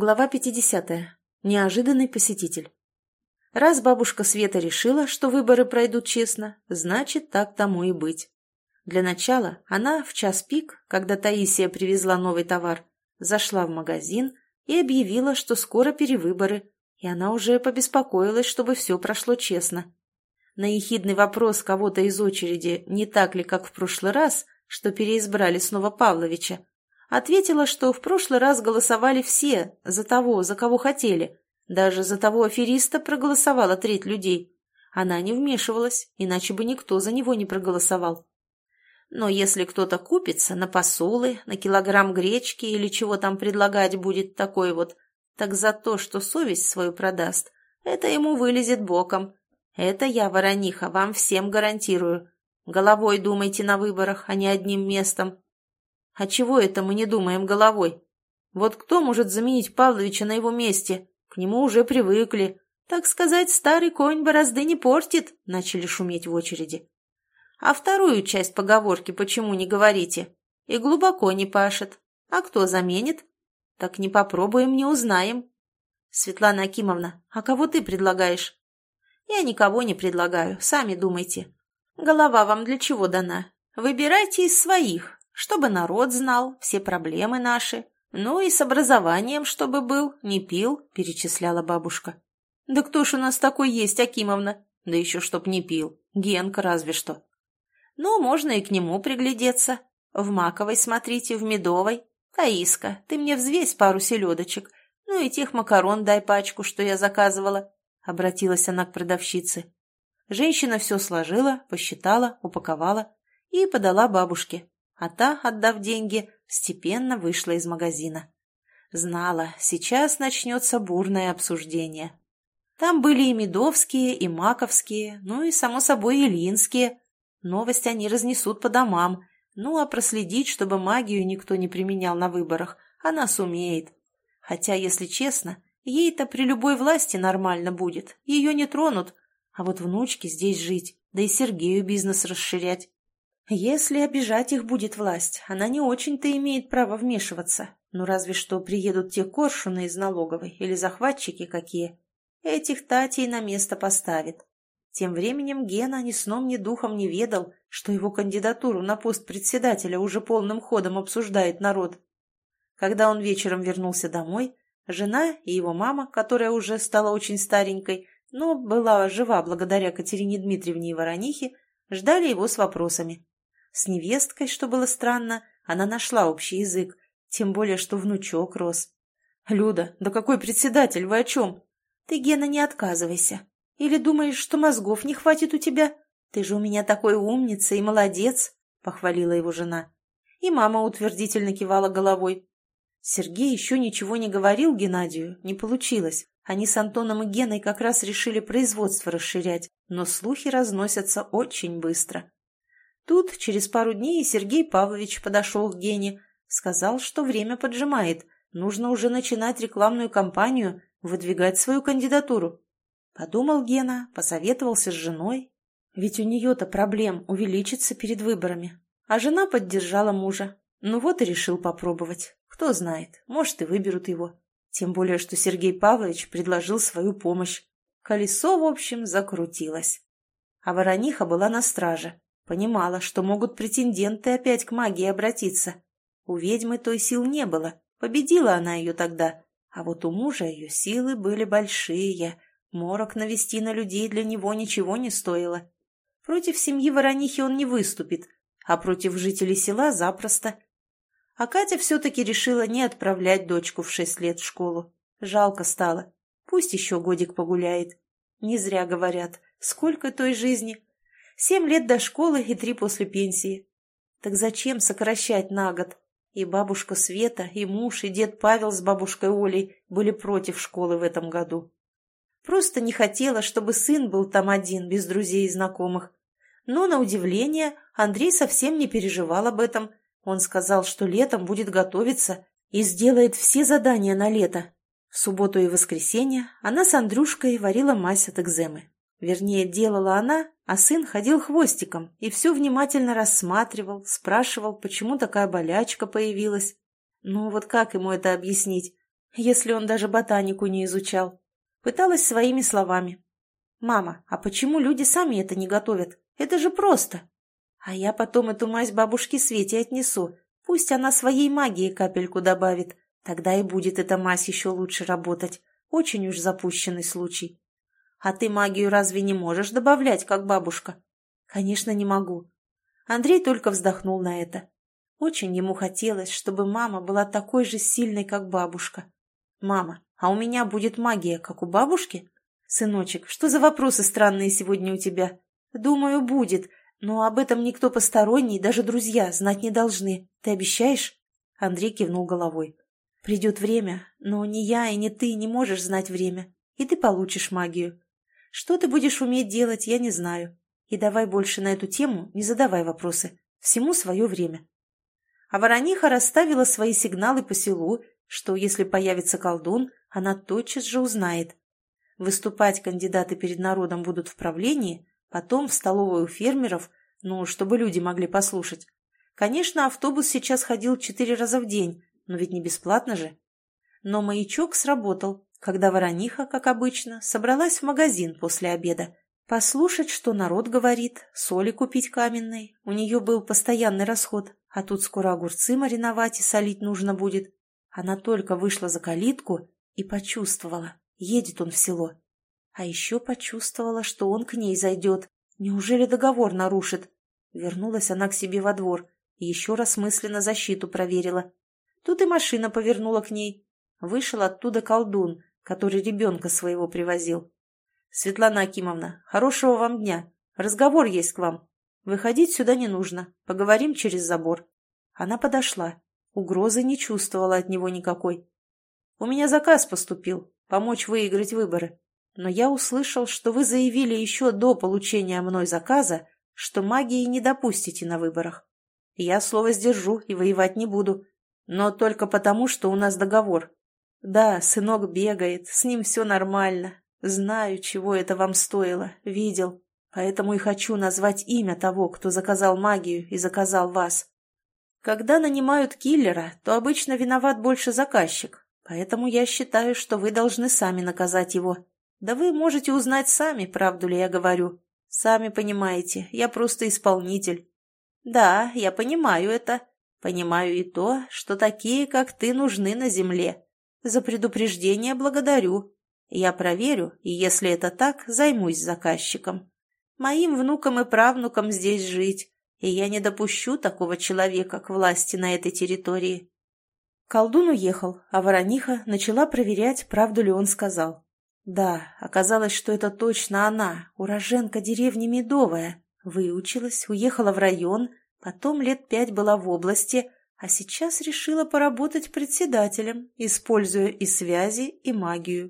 Глава 50. Неожиданный посетитель. Раз бабушка Света решила, что выборы пройдут честно, значит, так тому и быть. Для начала она в час пик, когда Таисия привезла новый товар, зашла в магазин и объявила, что скоро перевыборы, и она уже побеспокоилась, чтобы все прошло честно. На ехидный вопрос кого-то из очереди, не так ли, как в прошлый раз, что переизбрали снова Павловича, Ответила, что в прошлый раз голосовали все за того, за кого хотели. Даже за того афериста проголосовала треть людей. Она не вмешивалась, иначе бы никто за него не проголосовал. Но если кто-то купится на посулы, на килограмм гречки или чего там предлагать будет такой вот, так за то, что совесть свою продаст, это ему вылезет боком. Это я, ворониха, вам всем гарантирую. Головой думайте на выборах, а не одним местом. А чего это мы не думаем головой? Вот кто может заменить Павловича на его месте? К нему уже привыкли. Так сказать, старый конь борозды не портит, начали шуметь в очереди. А вторую часть поговорки почему не говорите? И глубоко не пашет. А кто заменит? Так не попробуем, не узнаем. Светлана Акимовна, а кого ты предлагаешь? Я никого не предлагаю, сами думайте. Голова вам для чего дана? Выбирайте из своих, чтобы народ знал все проблемы наши. Ну и с образованием, чтобы был, не пил, перечисляла бабушка. Да кто ж у нас такой есть, Акимовна? Да еще чтоб не пил. Генка разве что. Ну, можно и к нему приглядеться. В маковой смотрите, в медовой. Таиска, ты мне взвесь пару селедочек. Ну и тех макарон дай пачку, что я заказывала. Обратилась она к продавщице. Женщина все сложила, посчитала, упаковала и подала бабушке а та, отдав деньги, степенно вышла из магазина. Знала, сейчас начнется бурное обсуждение. Там были и медовские, и маковские, ну и, само собой, и линские. Новость они разнесут по домам, ну а проследить, чтобы магию никто не применял на выборах, она сумеет. Хотя, если честно, ей-то при любой власти нормально будет, ее не тронут, а вот внучке здесь жить, да и Сергею бизнес расширять. Если обижать их будет власть, она не очень-то имеет право вмешиваться. Ну, разве что приедут те коршуны из налоговой или захватчики какие. Этих Татей на место поставит. Тем временем Гена ни сном, ни духом не ведал, что его кандидатуру на пост председателя уже полным ходом обсуждает народ. Когда он вечером вернулся домой, жена и его мама, которая уже стала очень старенькой, но была жива благодаря Катерине Дмитриевне и Воронихе, ждали его с вопросами. С невесткой, что было странно, она нашла общий язык, тем более, что внучок рос. «Люда, да какой председатель, вы о чем? Ты, Гена, не отказывайся. Или думаешь, что мозгов не хватит у тебя? Ты же у меня такой умница и молодец!» — похвалила его жена. И мама утвердительно кивала головой. Сергей еще ничего не говорил Геннадию, не получилось. Они с Антоном и Геной как раз решили производство расширять, но слухи разносятся очень быстро. Тут через пару дней Сергей Павлович подошел к Гене, сказал, что время поджимает, нужно уже начинать рекламную кампанию, выдвигать свою кандидатуру. Подумал Гена, посоветовался с женой, ведь у нее-то проблем увеличится перед выборами. А жена поддержала мужа. Ну вот и решил попробовать. Кто знает, может и выберут его. Тем более, что Сергей Павлович предложил свою помощь. Колесо, в общем, закрутилось. А ворониха была на страже. Понимала, что могут претенденты опять к магии обратиться. У ведьмы той сил не было, победила она ее тогда. А вот у мужа ее силы были большие. Морок навести на людей для него ничего не стоило. Против семьи Воронихи он не выступит, а против жителей села запросто. А Катя все-таки решила не отправлять дочку в шесть лет в школу. Жалко стало. Пусть еще годик погуляет. Не зря говорят, сколько той жизни, Семь лет до школы и три после пенсии. Так зачем сокращать на год? И бабушка Света, и муж, и дед Павел с бабушкой Олей были против школы в этом году. Просто не хотела, чтобы сын был там один, без друзей и знакомых. Но, на удивление, Андрей совсем не переживал об этом. Он сказал, что летом будет готовиться и сделает все задания на лето. В субботу и воскресенье она с Андрюшкой варила мазь от экземы. Вернее, делала она, а сын ходил хвостиком и все внимательно рассматривал, спрашивал, почему такая болячка появилась. Ну вот как ему это объяснить? если он даже ботанику не изучал. Пыталась своими словами. «Мама, а почему люди сами это не готовят? Это же просто!» А я потом эту мазь бабушке Свете отнесу. Пусть она своей магией капельку добавит. Тогда и будет эта мазь еще лучше работать. Очень уж запущенный случай. А ты магию разве не можешь добавлять, как бабушка? Конечно, не могу. Андрей только вздохнул на это. Очень ему хотелось, чтобы мама была такой же сильной, как бабушка. «Мама, а у меня будет магия, как у бабушки?» «Сыночек, что за вопросы странные сегодня у тебя?» «Думаю, будет, но об этом никто посторонний, даже друзья, знать не должны. Ты обещаешь?» Андрей кивнул головой. «Придет время, но ни я и ни ты не можешь знать время, и ты получишь магию. Что ты будешь уметь делать, я не знаю. И давай больше на эту тему не задавай вопросы. Всему свое время». А ворониха расставила свои сигналы по селу, что если появится колдун, она тотчас же узнает. Выступать кандидаты перед народом будут в правлении, потом в столовую фермеров, ну, чтобы люди могли послушать. Конечно, автобус сейчас ходил четыре раза в день, но ведь не бесплатно же. Но маячок сработал, когда ворониха, как обычно, собралась в магазин после обеда. Послушать, что народ говорит, соли купить каменной. У нее был постоянный расход, а тут скоро огурцы мариновать и солить нужно будет. Она только вышла за калитку и почувствовала, едет он в село. А еще почувствовала, что он к ней зайдет. Неужели договор нарушит? Вернулась она к себе во двор и еще раз мысленно защиту проверила. Тут и машина повернула к ней. Вышел оттуда колдун, который ребенка своего привозил. «Светлана Акимовна, хорошего вам дня. Разговор есть к вам. Выходить сюда не нужно. Поговорим через забор». Она подошла. Угрозы не чувствовала от него никакой. «У меня заказ поступил. Помочь выиграть выборы но я услышал, что вы заявили еще до получения мной заказа, что магии не допустите на выборах. Я слово сдержу и воевать не буду, но только потому, что у нас договор. Да, сынок бегает, с ним все нормально. Знаю, чего это вам стоило, видел, поэтому и хочу назвать имя того, кто заказал магию и заказал вас. Когда нанимают киллера, то обычно виноват больше заказчик, поэтому я считаю, что вы должны сами наказать его. Да вы можете узнать сами, правду ли я говорю. Сами понимаете, я просто исполнитель. Да, я понимаю это. Понимаю и то, что такие, как ты, нужны на земле. За предупреждение благодарю. Я проверю, и если это так, займусь заказчиком. Моим внукам и правнукам здесь жить, и я не допущу такого человека к власти на этой территории. Колдун уехал, а ворониха начала проверять, правду ли он сказал. Да, оказалось, что это точно она, уроженка деревни Медовая. Выучилась, уехала в район, потом лет пять была в области, а сейчас решила поработать председателем, используя и связи, и магию.